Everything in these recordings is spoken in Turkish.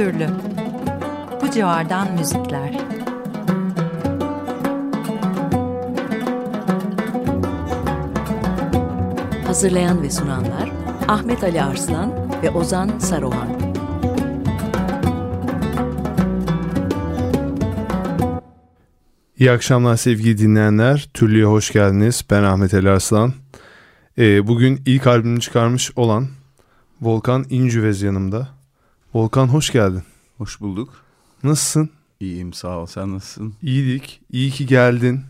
türlü. Bu civardan müzikler. Hazırlayan ve sunanlar Ahmet Ali Arslan ve Ozan Saruhan. İyi akşamlar sevgili dinleyenler. Türlü'ye hoş geldiniz. Ben Ahmet Ali Arslan. Ee, bugün ilk albümünü çıkarmış olan Volkan İncüvez yanımda. Volkan hoş geldin. Hoş bulduk. Nasılsın? İyiyim sağ ol. Sen nasılsın? İyiydik. İyi ki geldin.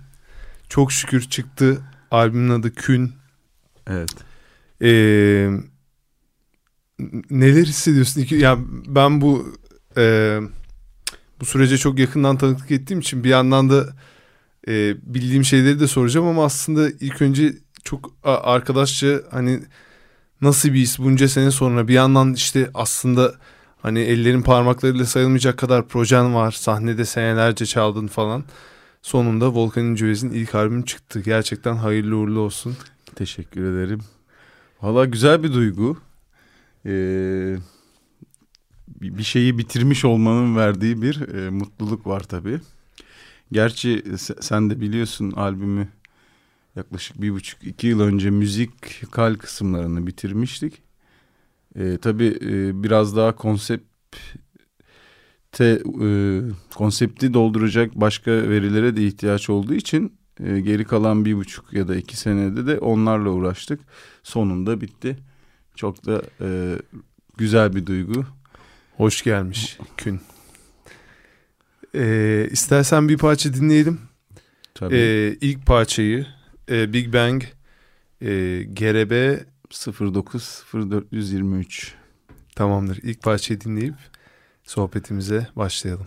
Çok şükür çıktı. Albümün adı Kün. Evet. Ee, neler hissediyorsun? Ya ben bu e, bu sürece çok yakından tanıklık ettiğim için bir yandan da e, bildiğim şeyleri de soracağım ama aslında ilk önce çok arkadaşça hani nasıl bir his bunca sene sonra bir yandan işte aslında hani ellerin parmaklarıyla sayılmayacak kadar projen var sahnede senelerce çaldın falan sonunda Volkan İncüvez'in ilk albümü çıktı gerçekten hayırlı uğurlu olsun. Teşekkür ederim. Valla güzel bir duygu. Ee, bir şeyi bitirmiş olmanın verdiği bir e, mutluluk var tabii. Gerçi sen de biliyorsun albümü yaklaşık bir buçuk iki yıl önce müzik kal kısımlarını bitirmiştik. E, tabii e, biraz daha konsept te, e, konsepti dolduracak başka verilere de ihtiyaç olduğu için e, geri kalan bir buçuk ya da iki senede de onlarla uğraştık. Sonunda bitti. Çok da e, güzel bir duygu. Hoş gelmiş Kün. Ee, istersen bir parça dinleyelim. Tabii. Ee, ilk parçayı e, Big Bang e, GRB 090423 Tamamdır. İlk parçayı dinleyip sohbetimize başlayalım.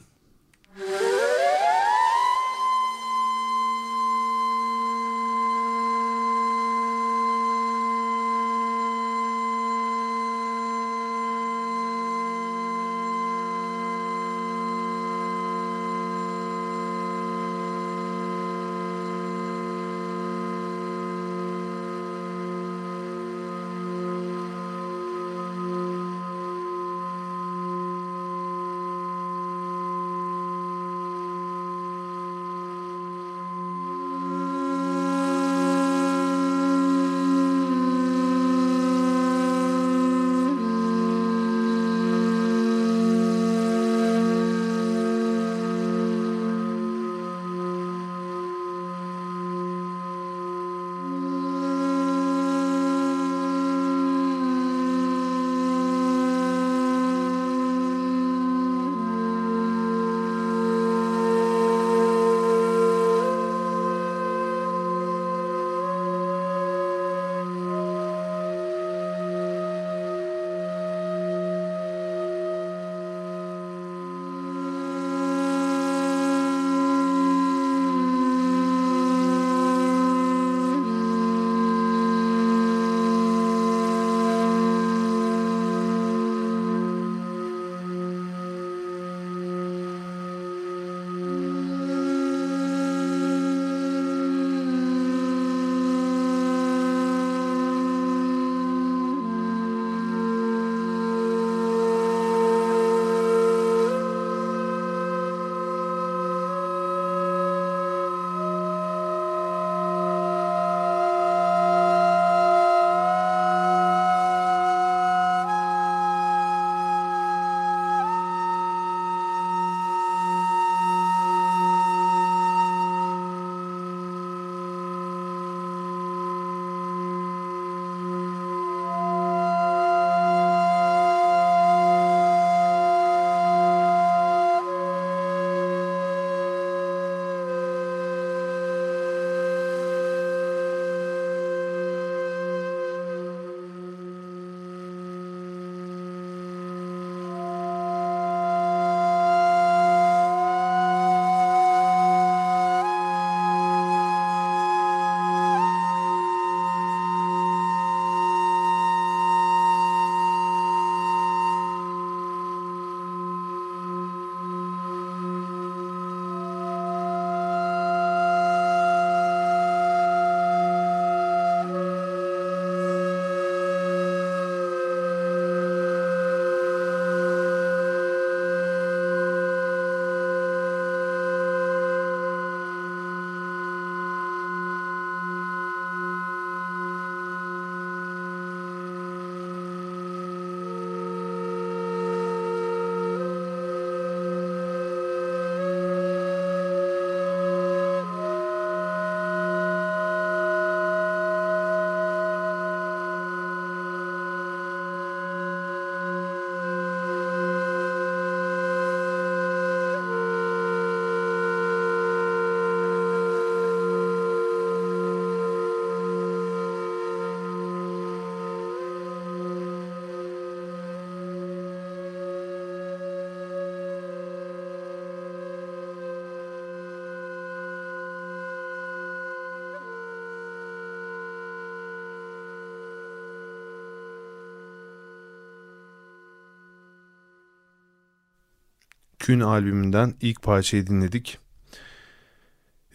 Kün albümünden ilk parçayı dinledik.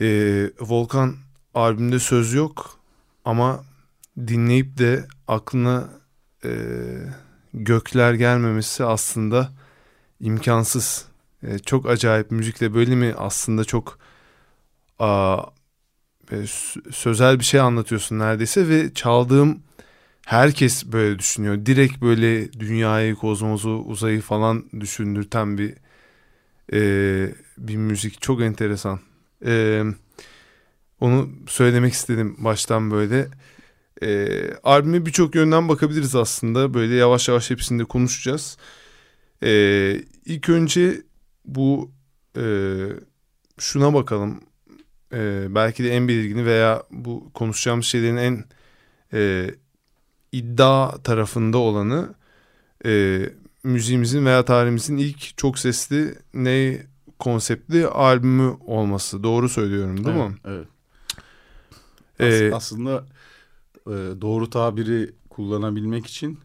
Ee, Volkan albümde söz yok ama dinleyip de aklına e, gökler gelmemesi aslında imkansız. E, çok acayip müzikle böyle mi aslında çok a, e, sözel bir şey anlatıyorsun neredeyse ve çaldığım herkes böyle düşünüyor. Direkt böyle dünyayı, kozmosu, uzayı falan düşündürten bir e, bir müzik. Çok enteresan. E, onu söylemek istedim baştan böyle. E, albüme birçok yönden bakabiliriz aslında. Böyle yavaş yavaş hepsinde konuşacağız. E, ilk önce bu e, şuna bakalım. E, belki de en belirgini veya bu konuşacağımız şeylerin en e, iddia tarafında olanı e, müziğimizin veya tarihimizin ilk çok sesli ne konseptli albümü olması. Doğru söylüyorum değil evet, mi? Evet. Ee, As- aslında e, doğru tabiri kullanabilmek için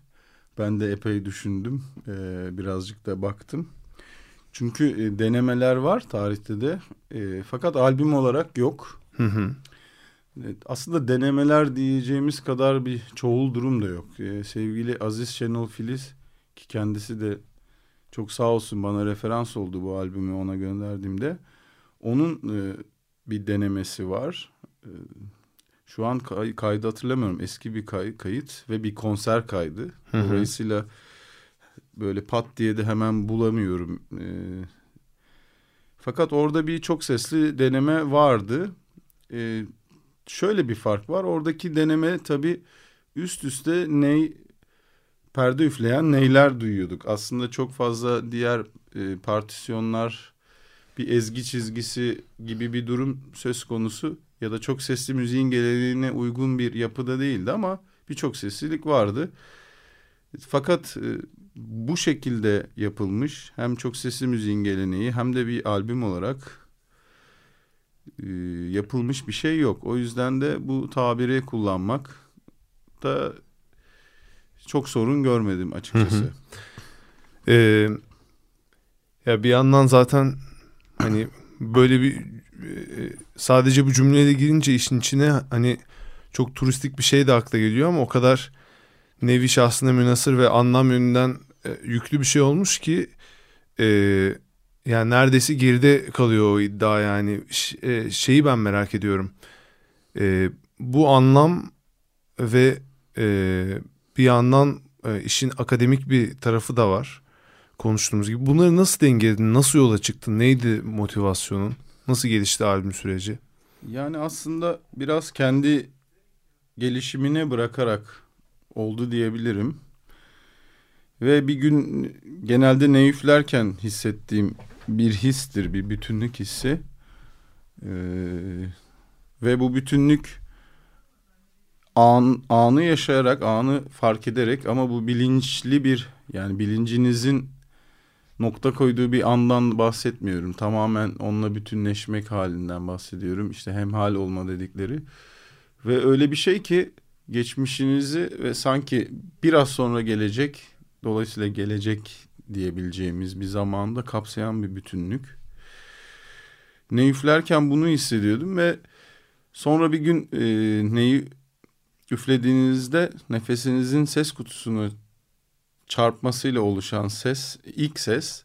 ben de epey düşündüm. E, birazcık da baktım. Çünkü e, denemeler var tarihte de. E, fakat albüm olarak yok. Hı hı. Evet, aslında denemeler diyeceğimiz kadar bir çoğul durum da yok. Ee, sevgili Aziz Şenol Filiz ki kendisi de çok sağ olsun bana referans oldu bu albümü ona gönderdiğimde. Onun e, bir denemesi var. E, şu an kay, kaydı hatırlamıyorum. Eski bir kay, kayıt ve bir konser kaydı. Hı hı. Dolayısıyla böyle pat diye de hemen bulamıyorum. E, fakat orada bir çok sesli deneme vardı. E, şöyle bir fark var. Oradaki deneme tabii üst üste ney perde üfleyen neyler duyuyorduk. Aslında çok fazla diğer e, partisyonlar bir ezgi çizgisi gibi bir durum söz konusu ya da çok sesli müziğin geleneğine uygun bir yapıda değildi ama birçok seslilik vardı. Fakat e, bu şekilde yapılmış hem çok sesli müziğin geleneği hem de bir albüm olarak e, yapılmış bir şey yok. O yüzden de bu tabiri kullanmak da çok sorun görmedim açıkçası. Ee, ya bir yandan zaten hani böyle bir e, sadece bu cümleyle girince işin içine hani çok turistik bir şey de akla geliyor ama o kadar nevi şahsına münasır ve anlam yönünden e, yüklü bir şey olmuş ki e, yani neredeyse geride kalıyor o iddia yani. Ş- e, şeyi ben merak ediyorum. E, bu anlam ve e, bir yandan e, işin akademik bir tarafı da var konuştuğumuz gibi bunları nasıl dengeledin nasıl yola çıktın neydi motivasyonun nasıl gelişti albüm süreci Yani aslında biraz kendi gelişimine bırakarak oldu diyebilirim. Ve bir gün genelde ne üflerken hissettiğim bir histir, bir bütünlük hissi. Ee, ve bu bütünlük an, anı yaşayarak, anı fark ederek ama bu bilinçli bir yani bilincinizin nokta koyduğu bir andan bahsetmiyorum. Tamamen onunla bütünleşmek halinden bahsediyorum. İşte hemhal olma dedikleri. Ve öyle bir şey ki geçmişinizi ve sanki biraz sonra gelecek dolayısıyla gelecek diyebileceğimiz bir zamanda kapsayan bir bütünlük. Ne üflerken bunu hissediyordum ve sonra bir gün e, neyi üflediğinizde nefesinizin ses kutusunu çarpmasıyla oluşan ses, ilk ses,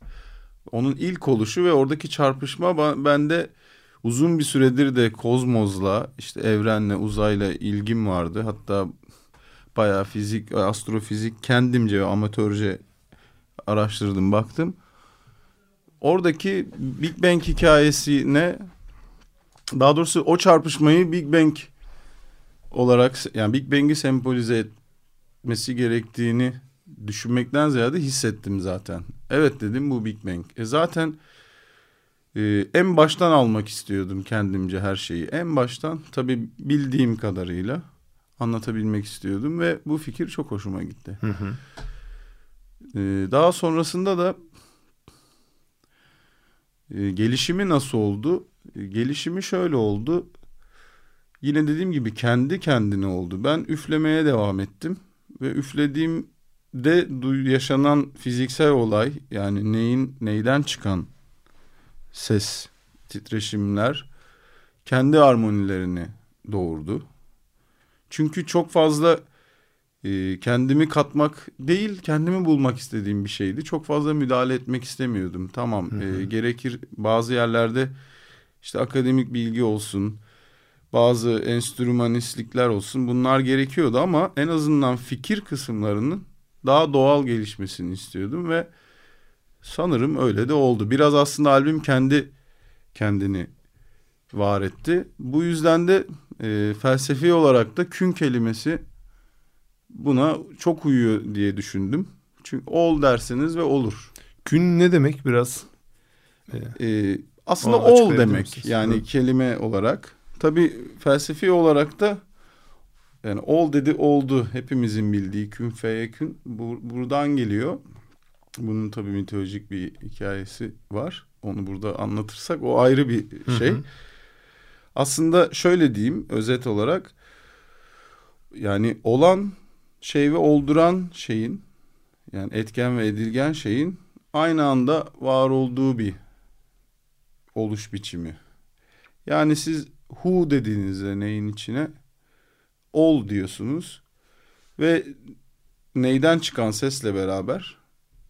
onun ilk oluşu ve oradaki çarpışma bende uzun bir süredir de kozmosla, işte evrenle, uzayla ilgim vardı. Hatta bayağı fizik, astrofizik kendimce ve amatörce araştırdım, baktım. Oradaki Big Bang hikayesine, daha doğrusu o çarpışmayı Big Bang olarak, yani Big Bang'i sembolize etmesi gerektiğini düşünmekten ziyade hissettim zaten. Evet dedim bu Big Bang. E zaten e, en baştan almak istiyordum kendimce her şeyi. En baştan tabii bildiğim kadarıyla anlatabilmek istiyordum ve bu fikir çok hoşuma gitti. Hı hı. E, daha sonrasında da e, gelişimi nasıl oldu? E, gelişimi şöyle oldu. Yine dediğim gibi kendi kendine oldu. Ben üflemeye devam ettim ve üflediğimde yaşanan fiziksel olay yani neyin neyden çıkan ses, titreşimler kendi armonilerini doğurdu. Çünkü çok fazla e, kendimi katmak değil, kendimi bulmak istediğim bir şeydi. Çok fazla müdahale etmek istemiyordum. Tamam, e, gerekir bazı yerlerde işte akademik bilgi olsun, bazı enstrümanistlikler olsun bunlar gerekiyordu ama en azından fikir kısımlarının daha doğal gelişmesini istiyordum ve sanırım öyle de oldu. Biraz aslında albüm kendi kendini var etti. Bu yüzden de e, felsefi olarak da kün kelimesi buna çok uyuyor diye düşündüm. Çünkü ol derseniz ve olur. Kün ne demek biraz? Ee, aslında ol demek misiniz? yani Hı. kelime olarak. Tabii felsefi olarak da yani ol dedi oldu hepimizin bildiği kün feyekün bu, buradan geliyor. Bunun tabii mitolojik bir hikayesi var. Onu burada anlatırsak o ayrı bir şey. hı. Aslında şöyle diyeyim özet olarak yani olan şey ve olduran şeyin yani etken ve edilgen şeyin aynı anda var olduğu bir oluş biçimi. Yani siz hu dediğinizde neyin içine ol diyorsunuz ve neyden çıkan sesle beraber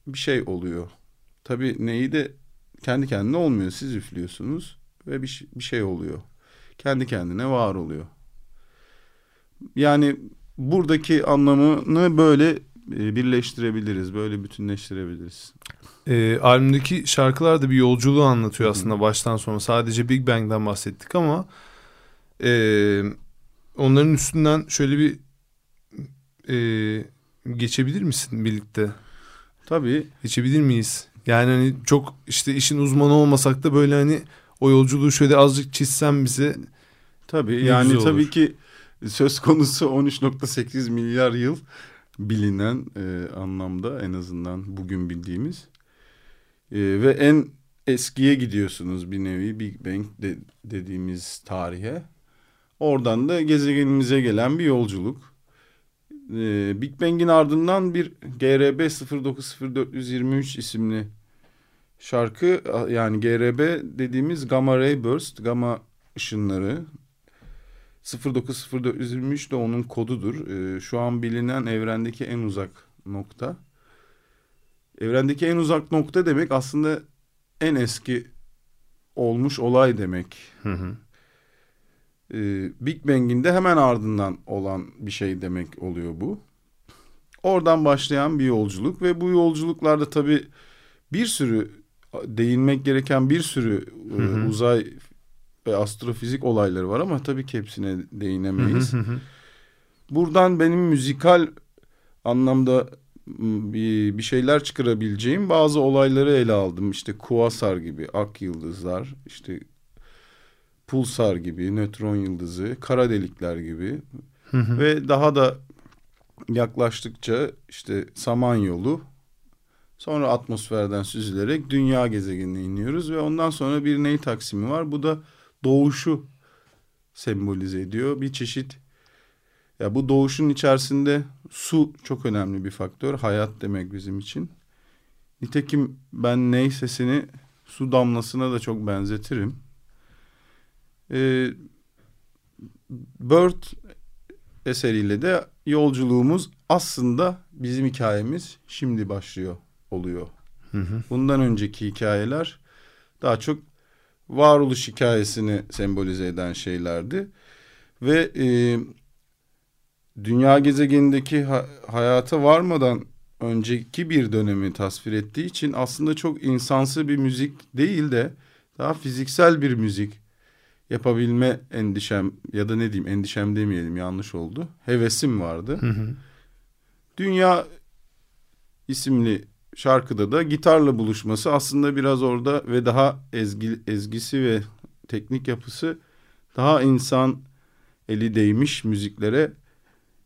bir şey oluyor. Tabii neyi de kendi kendine olmuyor. Siz üflüyorsunuz ve bir, bir şey oluyor. Kendi kendine var oluyor. Yani buradaki anlamını böyle e, birleştirebiliriz, böyle bütünleştirebiliriz. Ee, albümdeki şarkılar da bir yolculuğu anlatıyor Hı hı. aslında baştan sona. Sadece Big Bang'den bahsettik ama e, onların üstünden şöyle bir e, geçebilir misin birlikte? Tabii Geçebilir miyiz? Yani hani çok işte işin uzmanı olmasak da böyle hani o yolculuğu şöyle azıcık çizsen bize. Tabii yani tabii ki söz konusu 13.8 milyar yıl bilinen e, anlamda en azından bugün bildiğimiz E, ve en eskiye gidiyorsunuz bir nevi Big Bang de- dediğimiz tarihe. Oradan da gezegenimize gelen bir yolculuk. E, Big Bang'in ardından bir GRB 090423 isimli şarkı yani GRB dediğimiz Gamma Ray Burst, gamma ışınları 090423 de onun kodudur. Ee, şu an bilinen evrendeki en uzak nokta. Evrendeki en uzak nokta demek aslında en eski olmuş olay demek. Hı hı. Ee, Big Bang'in de hemen ardından olan bir şey demek oluyor bu. Oradan başlayan bir yolculuk ve bu yolculuklarda tabii bir sürü değinmek gereken bir sürü e, Hı hı. uzay ve astrofizik olayları var ama tabii ki hepsine değinemeyiz. Hı hı. Buradan benim müzikal anlamda bir, bir şeyler çıkarabileceğim bazı olayları ele aldım. İşte kuasar gibi, ak yıldızlar, işte pulsar gibi, nötron yıldızı, kara delikler gibi Hı hı. ve daha da yaklaştıkça işte Samanyolu sonra atmosferden süzülerek dünya gezegenine iniyoruz ve ondan sonra bir ney taksimi var. Bu da doğuşu sembolize ediyor. Bir çeşit ya bu doğuşun içerisinde su çok önemli bir faktör. Hayat demek bizim için. Nitekim ben ney sesini su damlasına da çok benzetirim. Ee, Bird eseriyle de yolculuğumuz aslında bizim hikayemiz şimdi başlıyor oluyor. Hı hı. Bundan önceki hikayeler daha çok varoluş hikayesini sembolize eden şeylerdi. Ve e, dünya gezegenindeki ha- hayata varmadan önceki bir dönemi tasvir ettiği için aslında çok insansı bir müzik değil de daha fiziksel bir müzik yapabilme endişem ya da ne diyeyim endişem demeyelim yanlış oldu. Hevesim vardı. Hı hı. Dünya isimli şarkıda da gitarla buluşması aslında biraz orada ve daha ezgi, ezgisi ve teknik yapısı daha insan eli değmiş müziklere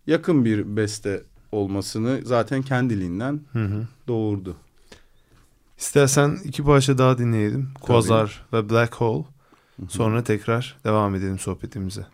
yakın bir beste olmasını zaten kendiliğinden Hı hı. doğurdu. İstersen iki parça daha dinleyelim. Quasar ve Black Hole. Sonra tekrar devam edelim sohbetimize.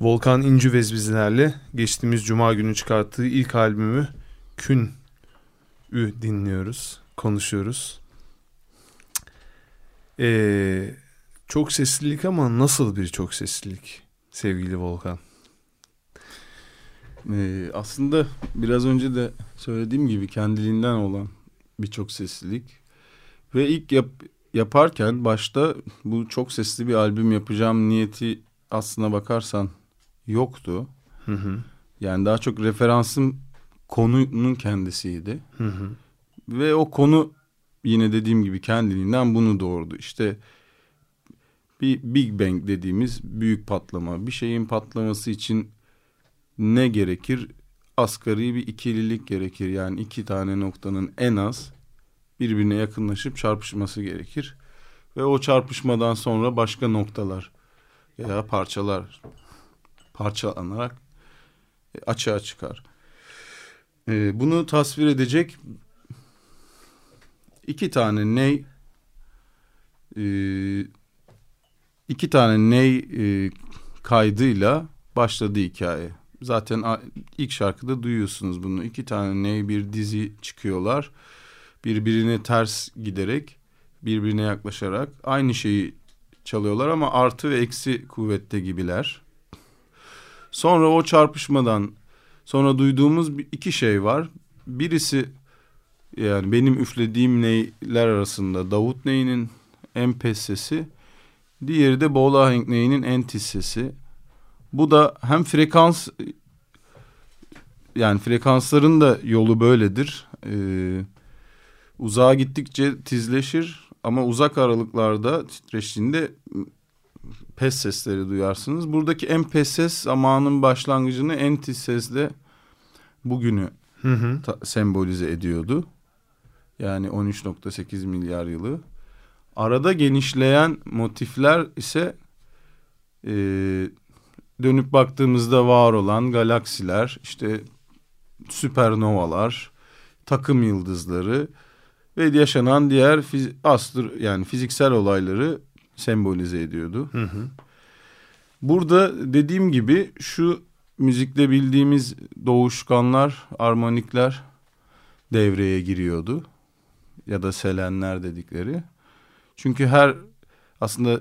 Volkan İncüvez bizlerle geçtiğimiz cuma günü çıkarttığı ilk albümü Kün Ü dinliyoruz, konuşuyoruz. Ee, çok seslilik ama nasıl bir çok seslilik sevgili Volkan? Ee, aslında biraz önce de söylediğim gibi kendiliğinden olan birçok seslilik ve ilk yap, yaparken başta bu çok sesli bir albüm yapacağım niyeti aslına bakarsan yoktu. Hı hı. Yani daha çok referansım konunun kendisiydi. Hı hı. Ve o konu yine dediğim gibi kendiliğinden bunu doğurdu. İşte bir Big Bang dediğimiz büyük patlama. Bir şeyin patlaması için ne gerekir? Asgari bir ikililik gerekir. Yani iki tane noktanın en az birbirine yakınlaşıp çarpışması gerekir. Ve o çarpışmadan sonra başka noktalar veya parçalar parçalanarak açığa çıkar. Ee, bunu tasvir edecek iki tane ney e, iki tane ney e, kaydıyla başladı hikaye. Zaten ilk şarkıda duyuyorsunuz bunu. İki tane ney bir dizi çıkıyorlar. Birbirine ters giderek, birbirine yaklaşarak aynı şeyi çalıyorlar ama artı ve eksi kuvvette gibiler. Sonra o çarpışmadan sonra duyduğumuz iki şey var. Birisi yani benim üflediğim neyler arasında Davut neyinin en pes sesi, diğeri de Boğlahenk neyinin en tiz sesi. Bu da hem frekans yani frekansların da yolu böyledir. Ee, uzağa gittikçe tizleşir ama uzak aralıklarda titreştiğinde pes sesleri duyarsınız. Buradaki en pes ses zamanın başlangıcını en tiz sesle bugünü hı hı. Sembolize ediyordu. Yani 13.8 milyar yılı. Arada genişleyen motifler ise e, dönüp baktığımızda var olan galaksiler, işte süpernovalar, takım yıldızları ve yaşanan diğer fiz astro yani fiziksel olayları sembolize ediyordu. Hı hı. Burada dediğim gibi şu müzikte bildiğimiz doğuşkanlar, armonikler devreye giriyordu. Ya da selenler dedikleri. Çünkü her aslında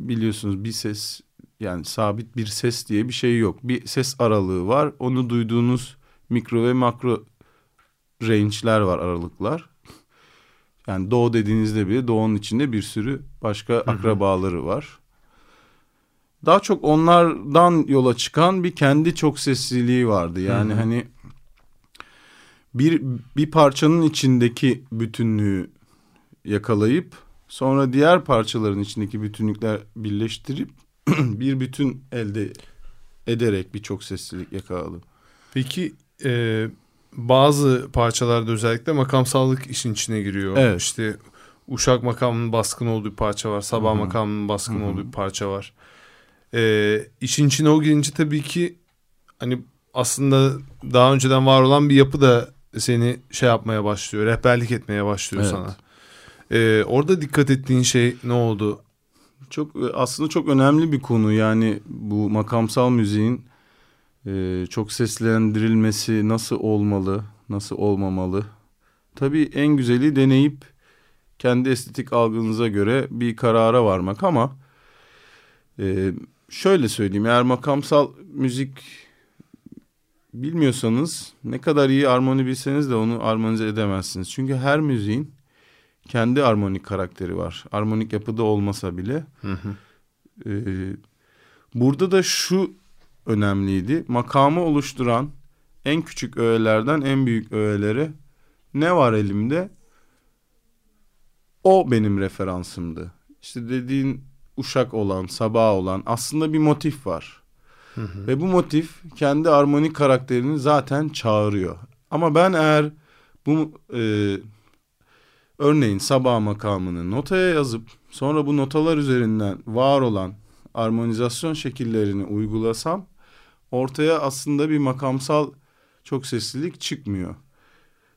biliyorsunuz bir ses yani sabit bir ses diye bir şey yok. Bir ses aralığı var. Onu duyduğunuz mikro ve makro range'ler var aralıklar. Yani doğu dediğinizde bile doğunun içinde bir sürü başka akrabaları var. Daha çok onlardan yola çıkan bir kendi çok sesliliği vardı. Yani hani bir bir parçanın içindeki bütünlüğü yakalayıp sonra diğer parçaların içindeki bütünlükler birleştirip bir bütün elde ederek bir çok seslilik yakaladı. Peki e, bazı parçalarda özellikle makamsallık işin içine giriyor. Evet. İşte Uşak makamının baskın olduğu bir parça var. Sabah Hı hı. makamının baskın Hı hı. olduğu bir parça var. E, işin içine o girince tabii ki hani aslında daha önceden var olan bir yapı da seni şey yapmaya başlıyor. Rehberlik etmeye başlıyor Evet. sana. E, orada dikkat ettiğin şey ne oldu? Çok aslında çok önemli bir konu yani bu makamsal müziğin e, çok seslendirilmesi nasıl olmalı, nasıl olmamalı. Tabii en güzeli deneyip kendi estetik algınıza göre bir karara varmak ama e, şöyle söyleyeyim eğer makamsal müzik bilmiyorsanız ne kadar iyi armoni bilseniz de onu armonize edemezsiniz. Çünkü her müziğin kendi armonik karakteri var. Armonik yapıda olmasa bile. Hı hı. Ee, burada da şu önemliydi. Makamı oluşturan en küçük öğelerden en büyük öğelere ne var elimde? O benim referansımdı. İşte dediğin uşak olan, sabah olan aslında bir motif var. Ve bu motif kendi armonik karakterini zaten çağırıyor. Ama ben eğer bu e, örneğin sabah makamını notaya yazıp sonra bu notalar üzerinden var olan armonizasyon şekillerini uygulasam ortaya aslında bir makamsal çok seslilik çıkmıyor.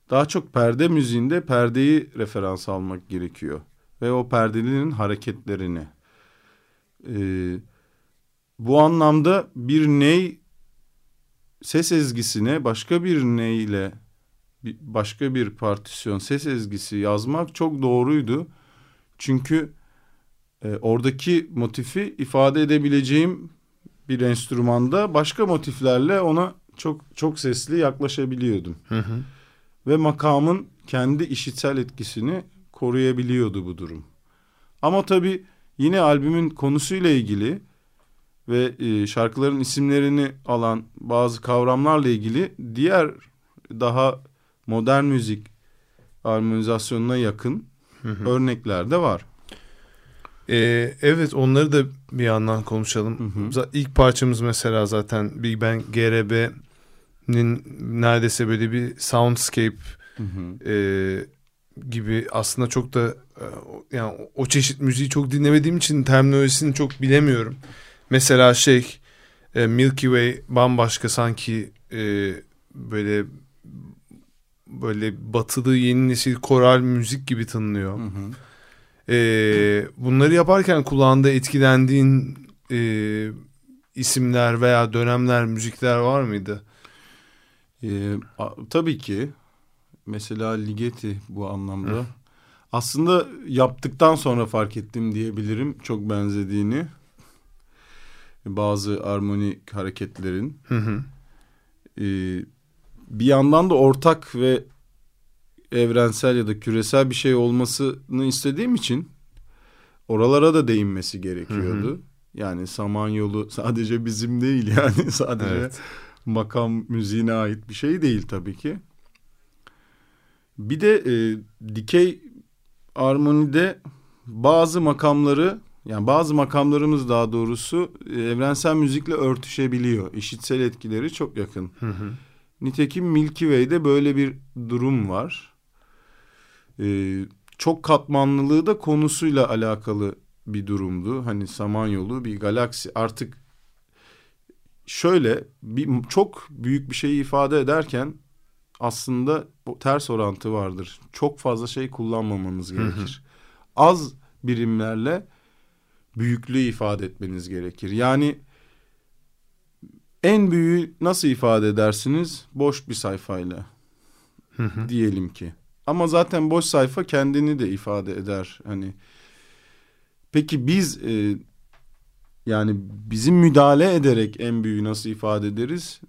Daha çok perde müziğinde perdeyi referans almak gerekiyor. Ve o perdelerin hareketlerini. Ee, bu anlamda bir ney ses ezgisine başka bir neyle başka bir partisyon ses ezgisi yazmak çok doğruydu. Çünkü e, oradaki motifi ifade edebileceğim bir enstrümanda başka motiflerle ona çok çok sesli yaklaşabiliyordum. Hı hı. Ve makamın kendi işitsel etkisini koruyabiliyordu bu durum. Ama tabii yine albümün konusuyla ilgili ve e, şarkıların isimlerini alan bazı kavramlarla ilgili diğer daha modern müzik armonizasyonuna yakın örnekler de var. Ee, evet onları da bir yandan konuşalım. Hı hı. İlk parçamız mesela zaten Big Bang GRB'nin neredeyse böyle bir soundscape Hı hı. e, gibi aslında çok da e, yani o çeşit müziği çok dinlemediğim için terminolojisini çok bilemiyorum. Mesela şey e, Milky Way bambaşka sanki e, böyle böyle batılı yeni nesil koral müzik gibi tınlıyor. Hı hı. E, bunları yaparken kulağında etkilendiğin e, isimler veya dönemler, müzikler var mıydı? Ee, a- tabii ki mesela Ligeti bu anlamda. Aslında yaptıktan sonra fark ettim diyebilirim çok benzediğini. Bazı armonik hareketlerin. Hı hı. Ee, bir yandan da ortak ve evrensel ya da küresel bir şey olmasını istediğim için oralara da değinmesi gerekiyordu. Hı hı. Yani Samanyolu sadece bizim değil yani sadece Evet. makam müziğine ait bir şey değil tabii ki. Bir de e, dikey armonide bazı makamları yani bazı makamlarımız daha doğrusu e, evrensel müzikle örtüşebiliyor. İşitsel etkileri çok yakın. Hı hı. Nitekim Milky Way'de böyle bir durum var. Ee, çok katmanlılığı da konusuyla alakalı bir durumdu. Hani Samanyolu bir galaksi artık şöyle bir çok büyük bir şeyi ifade ederken aslında ters orantı vardır. Çok fazla şey kullanmamanız gerekir. Az birimlerle büyüklüğü ifade etmeniz gerekir. Yani en büyüğü nasıl ifade edersiniz? Boş bir sayfayla Hı hı. diyelim ki. Ama zaten boş sayfa kendini de ifade eder. Hani peki biz e, yani bizim müdahale ederek en büyüğü nasıl ifade ederiz?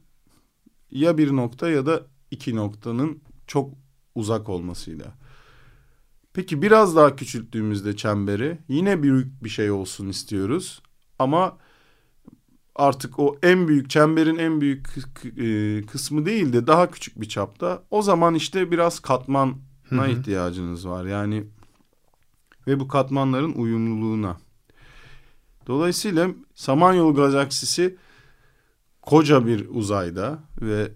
Ya bir nokta ya da iki noktanın çok uzak olmasıyla. Peki biraz daha küçülttüğümüzde çemberi yine büyük bir şey olsun istiyoruz. Ama artık o en büyük çemberin en büyük e, kısmı değil de daha küçük bir çapta. O zaman işte biraz katmana Hı hı. ihtiyacınız var. Yani ve bu katmanların uyumluluğuna. Dolayısıyla Samanyolu galaksisi koca bir uzayda ve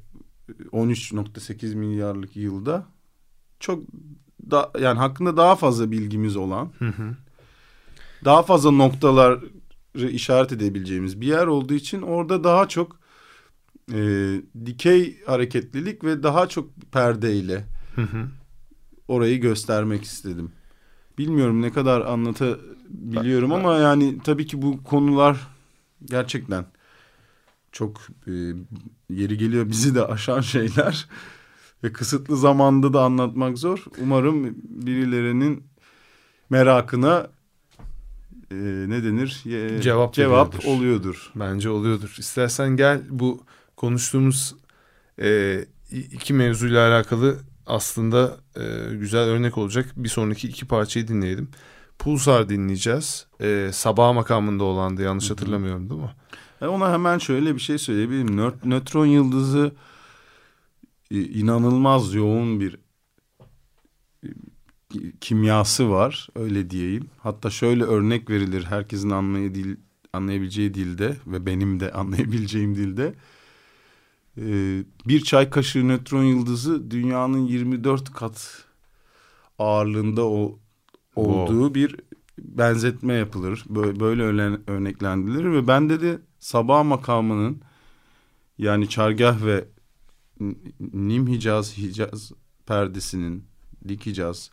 13.8 milyarlık yılda çok da yani hakkında daha fazla bilgimiz olan Hı hı. daha fazla noktaları işaret edebileceğimiz bir yer olduğu için orada daha çok e, dikey hareketlilik ve daha çok perdeyle Hı hı. Orayı göstermek istedim. Bilmiyorum ne kadar anlatabiliyorum ama yani tabii ki bu konular gerçekten çok e, yeri geliyor bizi de aşan şeyler ve kısıtlı zamanda da anlatmak zor. Umarım birilerinin merakına e, ne denir? E, Cevap cevap oluyordur. Bence oluyordur. İstersen gel bu konuştuğumuz e, iki mevzuyla alakalı aslında e, güzel örnek olacak. Bir sonraki iki parçayı dinleyelim. Pulsar dinleyeceğiz. E, sabah makamında olandı yanlış hatırlamıyorum değil mi? E ona hemen şöyle bir şey söyleyebilirim. Nö- nötron yıldızı e, inanılmaz yoğun bir e, kimyası var öyle diyeyim. Hatta şöyle örnek verilir herkesin anlayabileceği dilde ve benim de anlayabileceğim dilde. E, bir çay kaşığı nötron yıldızı dünyanın 24 kat ağırlığında o, olduğu bir benzetme yapılır. Böyle, böyle öyle- örneklendirilir ve bende de sabah makamının yani çargah ve Nim Hicaz Hicaz perdesinin dik Hicaz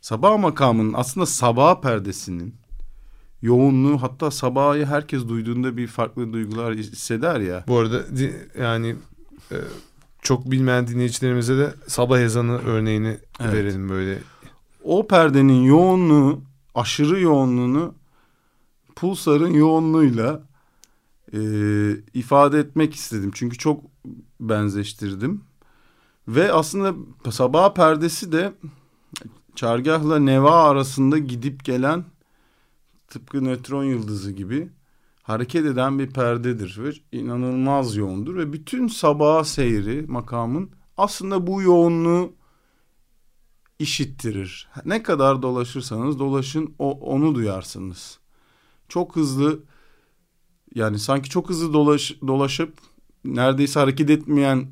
sabah makamının aslında sabah perdesinin yoğunluğu hatta sabahı herkes duyduğunda bir farklı duygular hisseder ya. Bu arada yani e, çok bilmeyen dinleyicilerimize de sabah ezanı örneğini Evet. verelim böyle. O perdenin yoğunluğu, aşırı yoğunluğunu pulsarın yoğunluğuyla e, ifade etmek istedim. Çünkü çok benzeştirdim. Ve aslında sabah perdesi de çargahla neva arasında gidip gelen tıpkı nötron yıldızı gibi hareket eden bir perdedir ve inanılmaz yoğundur ve bütün sabah seyri makamın aslında bu yoğunluğu işittirir. Ne kadar dolaşırsanız dolaşın o, onu duyarsınız. Çok hızlı yani sanki çok hızlı dolaş, dolaşıp neredeyse hareket etmeyen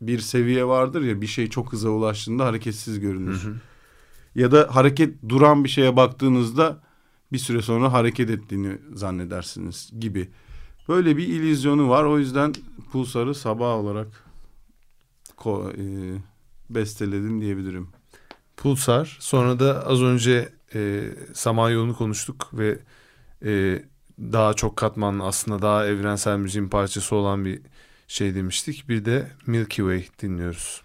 bir seviye vardır ya bir şey çok hıza ulaştığında hareketsiz görünür. Ya da hareket duran bir şeye baktığınızda bir süre sonra hareket ettiğini zannedersiniz gibi. Böyle bir illüzyonu var. O yüzden Pulsar'ı sabah olarak ko- e, besteledim diyebilirim. Pulsar. Sonra da az önce e, Samanyolu'nu konuştuk ve e, daha çok katmanlı aslında daha evrensel müziğin parçası olan bir şey demiştik. Bir de Milky Way dinliyoruz.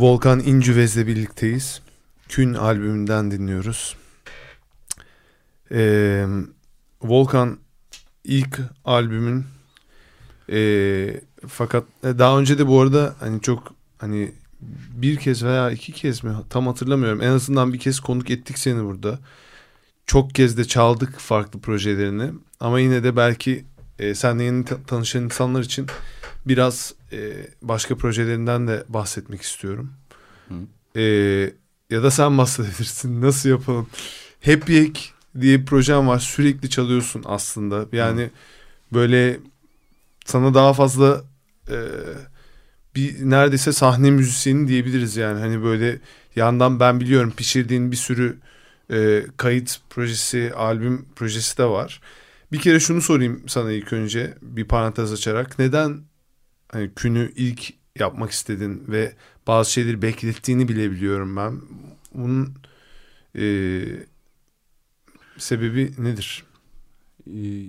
Volkan İncüvez'le birlikteyiz. Kün albümünden dinliyoruz. Ee, Volkan ilk albümün e, fakat daha önce de bu arada hani çok hani bir kez veya iki kez mi tam hatırlamıyorum. En azından bir kez konuk ettik seni burada. Çok kez de çaldık farklı projelerini. Ama yine de belki e, seninle yeni ta- tanışan insanlar için biraz e, başka projelerinden de bahsetmek istiyorum. Hı. E, ya da sen bahsedebilirsin. Nasıl yapalım? Happy Egg diye bir projem var. Sürekli çalıyorsun aslında. Yani böyle sana daha fazla e, bir neredeyse sahne müzisyeni diyebiliriz yani. Hani böyle yandan ben biliyorum pişirdiğin bir sürü e, kayıt projesi, albüm projesi de var. Bir kere şunu sorayım sana ilk önce bir parantez açarak. Neden hani künü ilk yapmak istedin ve bazı şeyleri beklettiğini bile biliyorum ben. Bunun e, sebebi nedir? Ee,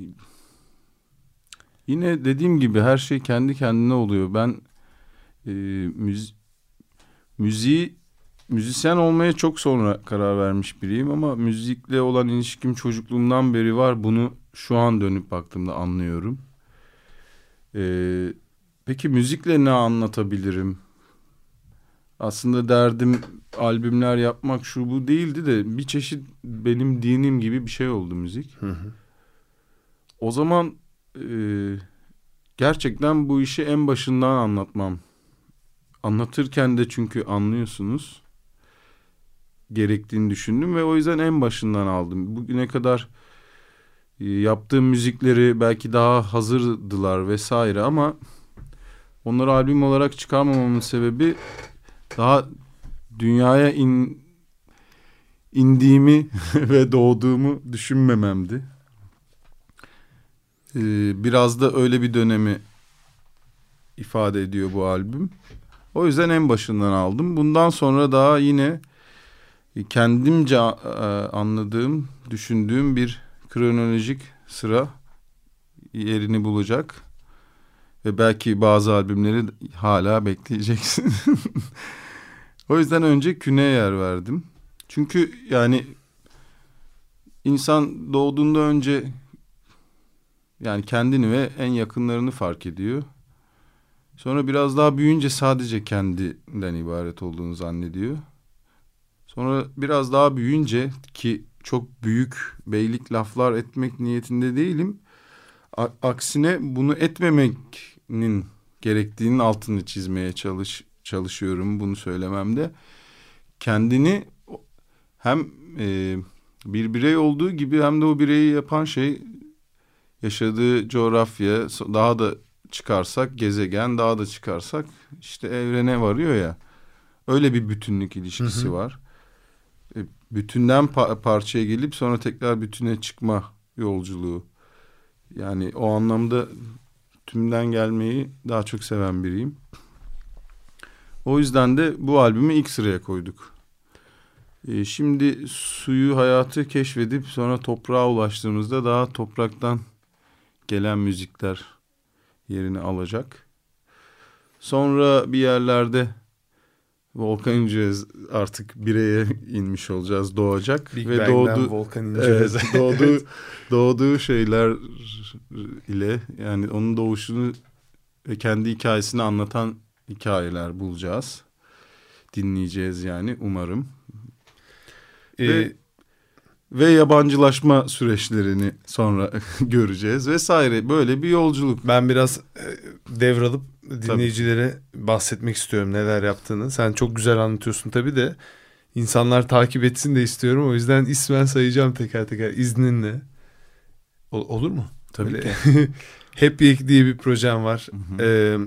yine dediğim gibi her şey kendi kendine oluyor. Ben e, müzi müziği müzisyen olmaya çok sonra karar vermiş biriyim ama müzikle olan ilişkim çocukluğumdan beri var. Bunu şu an dönüp baktığımda anlıyorum. Ee, peki müzikle ne anlatabilirim? Aslında derdim albümler yapmak şu bu değildi de bir çeşit benim dinim gibi bir şey oldu müzik. Hı hı. O zaman e, gerçekten bu işi en başından anlatmam. Anlatırken de çünkü anlıyorsunuz gerektiğini düşündüm ve o yüzden en başından aldım. Bugüne kadar e, yaptığım müzikleri belki daha hazırdılar vesaire ama onları albüm olarak çıkarmamamın sebebi daha dünyaya in, indiğimi ve doğduğumu düşünmememdi. Ee, biraz da öyle bir dönemi ifade ediyor bu albüm. O yüzden en başından aldım. Bundan sonra daha yine kendimce e, anladığım, düşündüğüm bir kronolojik sıra yerini bulacak. Ve belki bazı albümleri hala bekleyeceksin. o yüzden önce küne yer verdim. Çünkü yani insan doğduğunda önce yani kendini ve en yakınlarını fark ediyor. Sonra biraz daha büyüyünce sadece kendinden ibaret olduğunu zannediyor. Sonra biraz daha büyüyünce ki çok büyük beylik laflar etmek niyetinde değilim. A- aksine bunu etmemeknin gerektiğinin altını çizmeye çalış çalışıyorum bunu söylememde. Kendini hem e, bir birey olduğu gibi hem de o bireyi yapan şey yaşadığı coğrafya daha da çıkarsak gezegen daha da çıkarsak işte evrene varıyor ya öyle bir bütünlük ilişkisi Hı hı. var. E, bütünden pa- parçaya gelip sonra tekrar bütüne çıkma yolculuğu. Yani o anlamda tümden gelmeyi daha çok seven biriyim. O yüzden de bu albümü ilk sıraya koyduk. E, şimdi suyu hayatı keşfedip sonra toprağa ulaştığımızda daha topraktan gelen müzikler yerini alacak. Sonra bir yerlerde Volkan İncez artık bireye inmiş olacağız, doğacak Big ve Bang'den doğdu Volkan evet, İncez'e. doğduğu doğduğu şeyler ile yani onun doğuşunu ve kendi hikayesini anlatan hikayeler bulacağız. Dinleyeceğiz yani umarım. Ee, Ve- Ve yabancılaşma süreçlerini sonra göreceğiz vesaire. Böyle bir yolculuk. Ben biraz e, devralıp dinleyicilere bahsetmek istiyorum neler yaptığını. Sen çok güzel anlatıyorsun tabii de insanlar takip etsin de istiyorum. O yüzden ismen sayacağım teker teker izninle. Ol- olur mu? Tabii Böyle- ki. Happy Egg diye bir projem var. hı. Ee,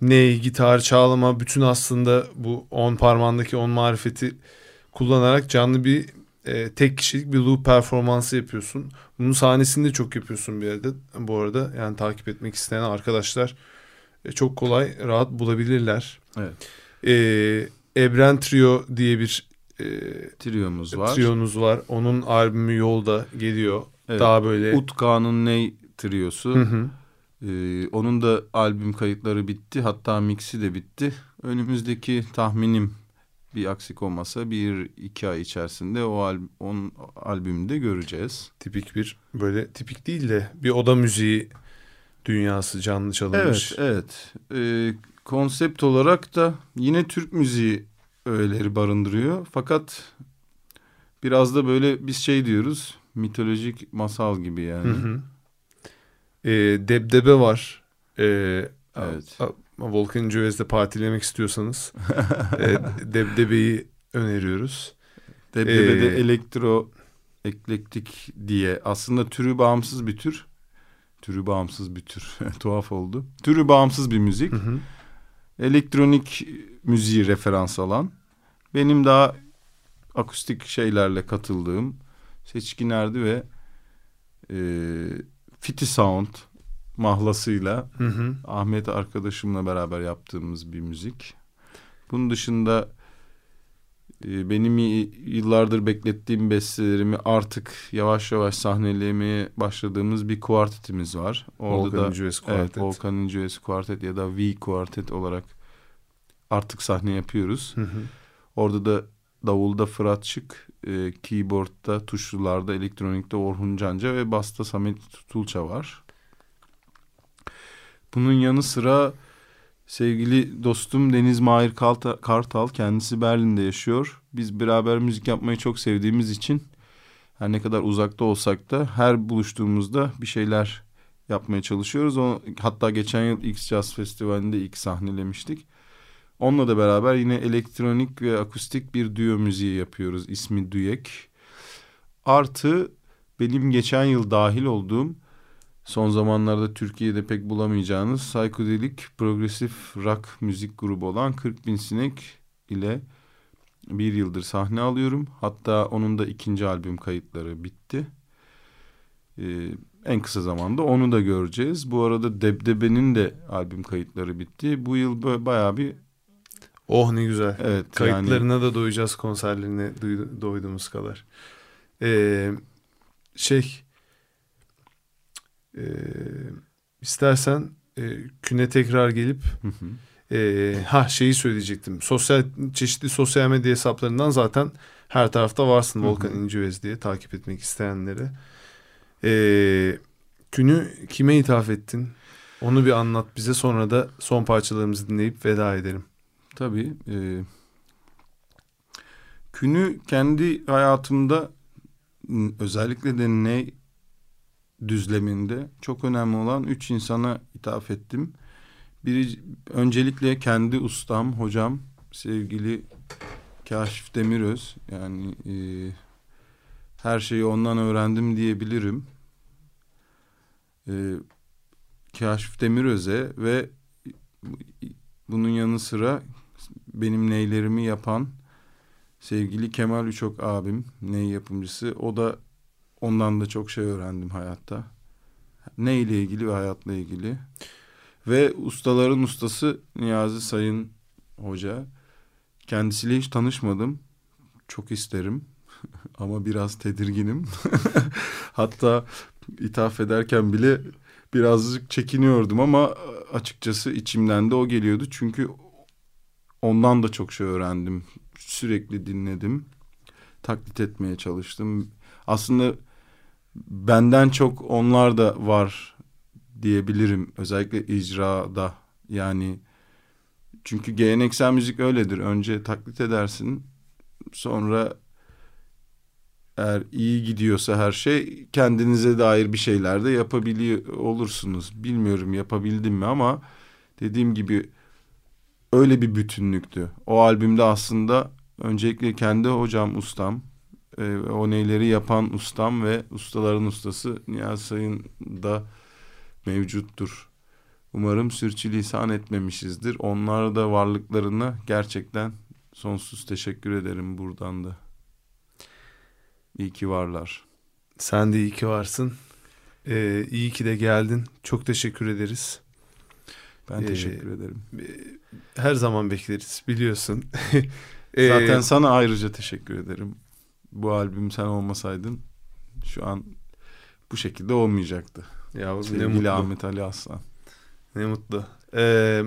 ney, gitar, çağlama bütün aslında bu on parmağındaki on marifeti kullanarak canlı bir e, tek kişilik bir loop performansı yapıyorsun. Bunun sahnesini de çok yapıyorsun bir yerde bu arada. Yani takip etmek isteyen arkadaşlar e, çok kolay rahat bulabilirler. Evet. Ee, Ebren Trio diye bir e, Triyomuz var. triyonuz var. Onun albümü yolda geliyor. Evet. Daha böyle Utkan'ın Ney triyosu. Hı hı. Ee, onun da albüm kayıtları bitti. Hatta mixi de bitti. Önümüzdeki tahminim bir aksik olmasa bir iki ay içerisinde o al, on albümde göreceğiz. Tipik bir böyle tipik değil de bir oda müziği dünyası canlı çalınmış. Evet, evet. Ee, konsept olarak da yine Türk müziği öğeleri barındırıyor. Fakat biraz da böyle biz şey diyoruz mitolojik masal gibi yani. Hı hı. Ee, debdebe var. Ee, Evet. a- a- Volkan Cövez'de partilemek istiyorsanız e, debdebeyi öneriyoruz. Debdebe de Ee, elektro eklektik diye aslında türü bağımsız bir tür. Türü bağımsız bir tür. Tuhaf oldu. Türü bağımsız bir müzik. Hı hı. Elektronik müziği referans alan. Benim daha akustik şeylerle katıldığım Seçkin Erdi ve e, Fiti Sound mahlasıyla Hı hı. Ahmet arkadaşımla beraber yaptığımız bir müzik. Bunun dışında e, benim yıllardır beklettiğim bestelerimi artık yavaş yavaş sahnelemeye başladığımız bir kuartetimiz var. Orada Volkan da Cöves evet, Kuartet. Volkan kuartet ya da V kuartet olarak artık sahne yapıyoruz. Hı hı. Orada da davulda Fırat Şık, e, keyboardda, tuşlularda, elektronikte Orhun Canca ve basta Samet Tulça var. Bunun yanı sıra sevgili dostum Deniz Mahir Kartal kendisi Berlin'de yaşıyor. Biz beraber müzik yapmayı çok sevdiğimiz için her ne kadar uzakta olsak da her buluştuğumuzda bir şeyler yapmaya çalışıyoruz. O, hatta geçen yıl X Jazz Festivali'nde ilk sahnelemiştik. Onunla da beraber yine elektronik ve akustik bir düyo müziği yapıyoruz. İsmi Düyek. Artı benim geçen yıl dahil olduğum son zamanlarda Türkiye'de pek bulamayacağınız psikodelik progresif rock müzik grubu olan 40 Bin Sinek ile bir yıldır sahne alıyorum. Hatta onun da ikinci albüm kayıtları bitti. Ee, en kısa zamanda onu da göreceğiz. Bu arada Debdebe'nin de albüm kayıtları bitti. Bu yıl bayağı bir Oh ne güzel. evet yani Kayıtlarına da doyacağız konserlerine doyduğumuz kadar. Ee, şey e, istersen e, küne tekrar gelip Hı hı. e, ha şeyi söyleyecektim. Sosyal çeşitli sosyal medya hesaplarından zaten her tarafta varsın. Volkan İncevez diye takip etmek isteyenlere. Ee, günü kime ithaf ettin? Onu bir anlat bize sonra da son parçalarımızı dinleyip veda edelim. Tabii. E, Künü kendi hayatımda özellikle de ne düzleminde çok önemli olan üç insana ithaf ettim. Biri öncelikle kendi ustam, hocam, sevgili Kaşif Demiröz. Yani e, her şeyi ondan öğrendim diyebilirim. E, Kaşif Demiröz'e ve bunun yanı sıra benim neylerimi yapan sevgili Kemal Üçok abim, ney yapımcısı. O da ondan da çok şey öğrendim hayatta. Ne ile ilgili ve hayatla ilgili. Ve ustaların ustası Niyazi Sayın Hoca. Kendisiyle hiç tanışmadım. Çok isterim. Ama biraz tedirginim. Hatta ithaf ederken bile birazcık çekiniyordum ama açıkçası içimden de o geliyordu. Çünkü ondan da çok şey öğrendim. Sürekli dinledim. Taklit etmeye çalıştım. Aslında benden çok onlar da var diyebilirim. Özellikle icrada. Yani çünkü geleneksel müzik öyledir. Önce taklit edersin. Sonra eğer iyi gidiyorsa her şey kendinize dair bir şeyler de yapabiliyor olursunuz. Bilmiyorum yapabildim mi ama dediğim gibi öyle bir bütünlüktü. O albümde aslında öncelikle kendi hocam ustam, e, o neyleri yapan ustam ve ustaların ustası Niyazi Sayın da mevcuttur. Umarım sürçülisan etmemişizdir. Onlar da varlıklarına gerçekten sonsuz teşekkür ederim buradan da. İyi ki varlar. Sen de iyi ki varsın. Ee, iyi ki de geldin. Çok teşekkür ederiz. Ben Ee, teşekkür ederim. Her zaman bekleriz biliyorsun. Ee, Zaten sana ayrıca teşekkür ederim. Bu albüm sen olmasaydın şu an bu şekilde olmayacaktı. ya ne Sevgili mutlu. Ahmet Ali Aslan. Ne mutlu. Ee,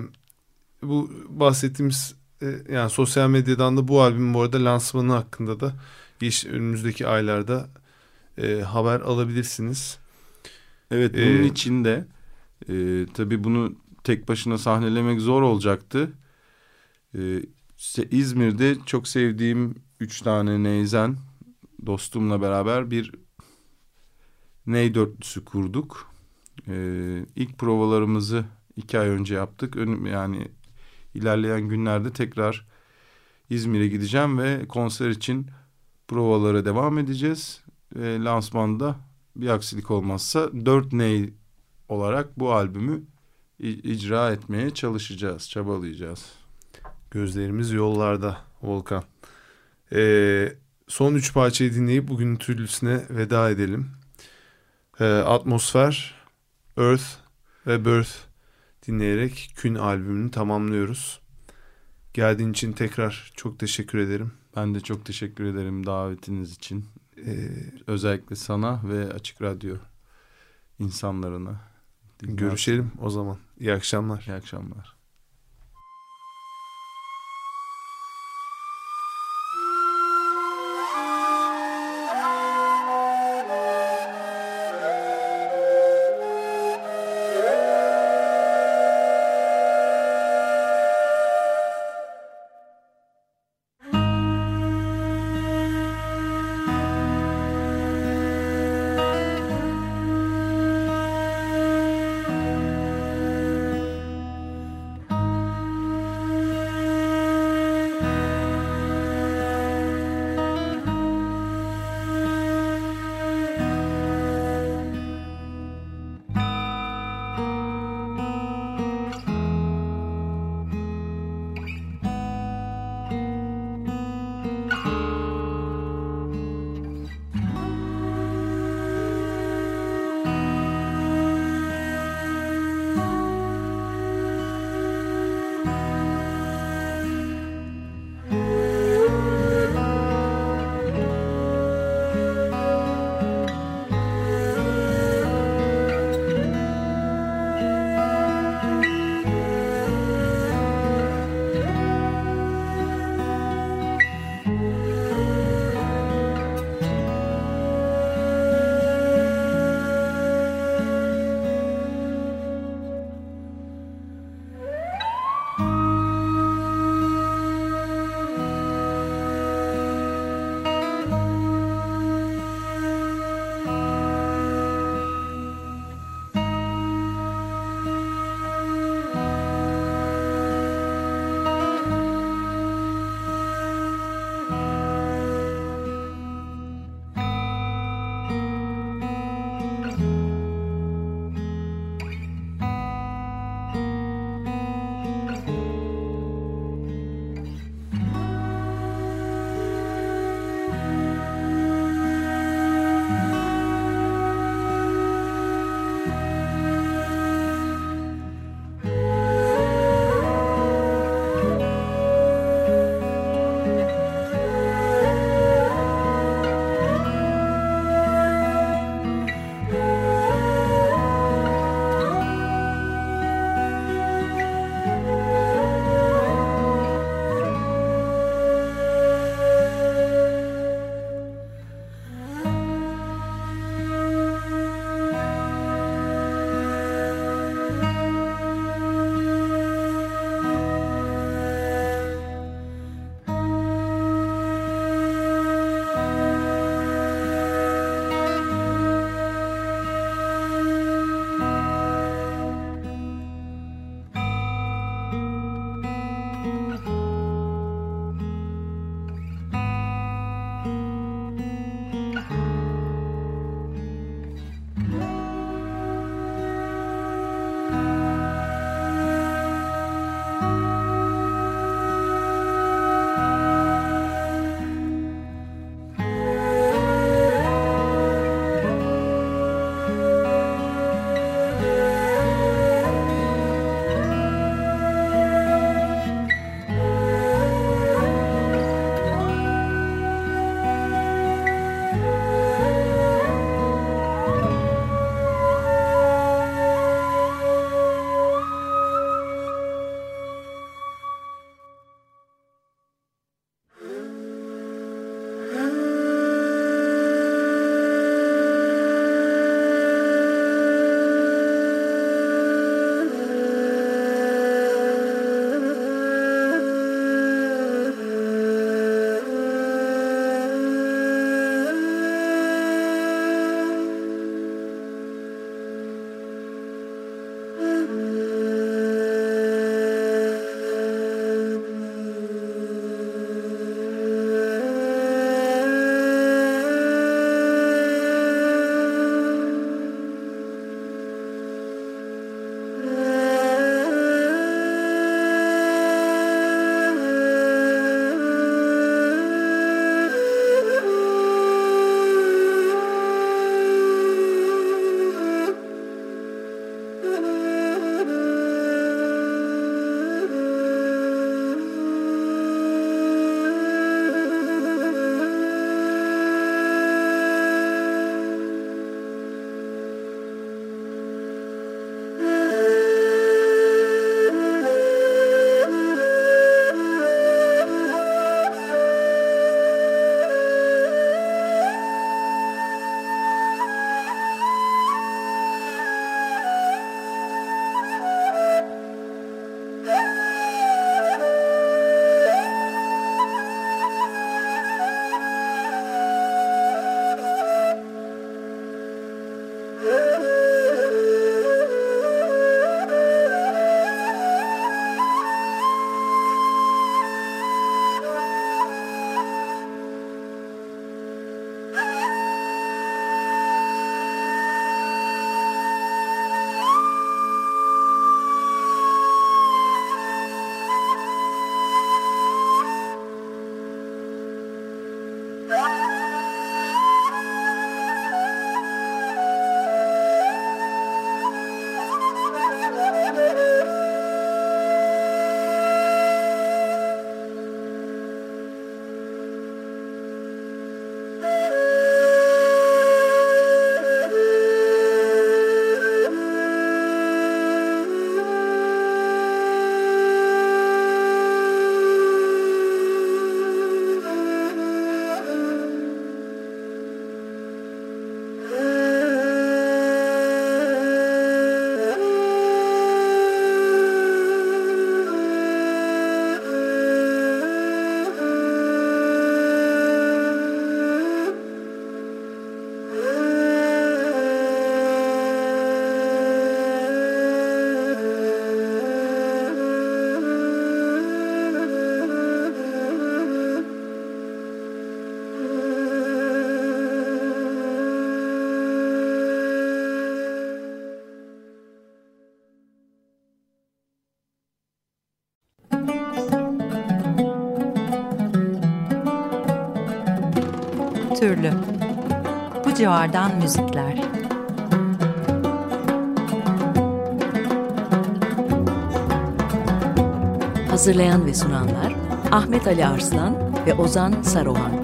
bu bahsettiğimiz e, yani sosyal medyadan da bu albümün bu arada lansmanı hakkında da iş önümüzdeki aylarda e, haber alabilirsiniz. Evet bunun Ee, için de e, tabii bunu tek başına sahnelemek zor olacaktı. E, İzmir'de çok sevdiğim üç tane neyzen dostumla beraber bir ney dörtlüsü kurduk. E, ilk provalarımızı iki ay önce yaptık. Önüm, yani ilerleyen günlerde tekrar İzmir'e gideceğim ve konser için provalara devam edeceğiz. E, lansmanda bir aksilik olmazsa dört ney olarak bu albümü icra etmeye çalışacağız, çabalayacağız. Gözlerimiz yollarda Volkan. Ee, son üç parçayı dinleyip bugünün türlüsüne veda edelim. Ee, Atmosfer, Earth ve Birth dinleyerek Kün albümünü tamamlıyoruz. Geldiğin için tekrar çok teşekkür ederim. Ben de çok teşekkür ederim davetiniz için. Ee, Özellikle sana ve Açık Radyo insanlarına. görüşelim o zaman. İyi akşamlar. İyi akşamlar. Civardan müzikler. Hazırlayan ve sunanlar Ahmet Ali Arslan ve Ozan Saruhan.